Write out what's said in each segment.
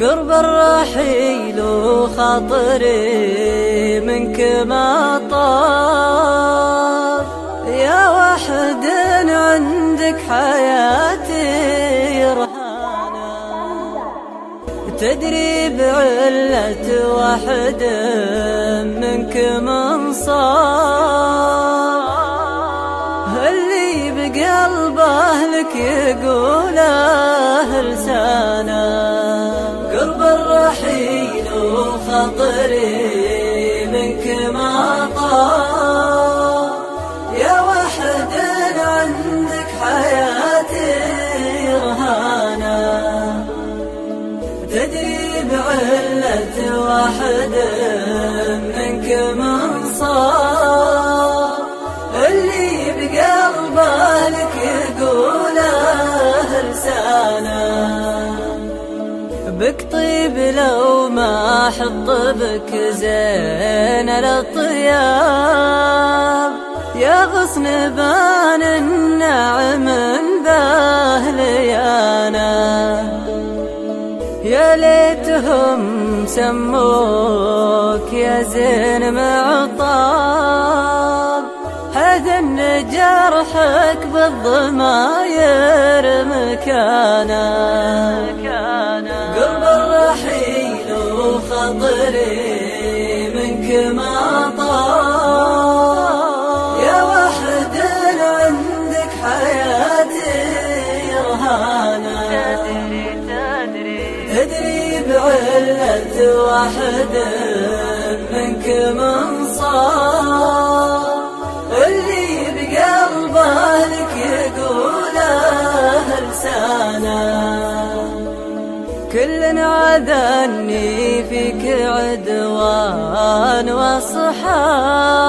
قرب الرحيل وخاطري منك ما طاب يا واحد عندك حياتي رهانة تدري بعلة واحد منك من صار اللي بقلبه لك يقوله وخطري منك ما طار يا واحد عندك حياتي رهانة. تدري بعلة واحد منك من اللي بك طيب لو ما حط بك زين الأطياب. يا غصن بان النعم باهليانا يا ليتهم سموك يا زين معطاب. ان جرحك بالضماير مكانا وخطري منك ما طار يا واحد عندك حياتي رهانة تدري بعلة واحد منك من صار. كل عذني فيك عدوان وصحاب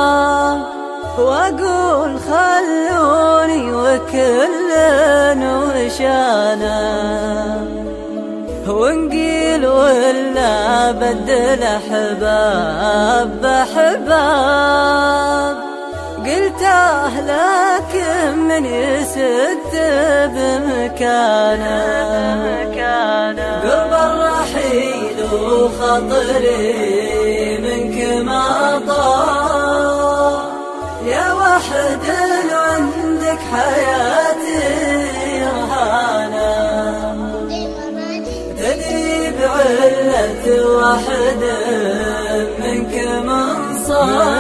وأقول خلوني وكل وشانا ونقيل ولا بدل أحباب بحباب قلت اهلك من يسد بمكانة. الرحيل وخطري منك ما طار يا واحد عندك حياتي رهانة. تدري بعلة واحد منك من صار اللي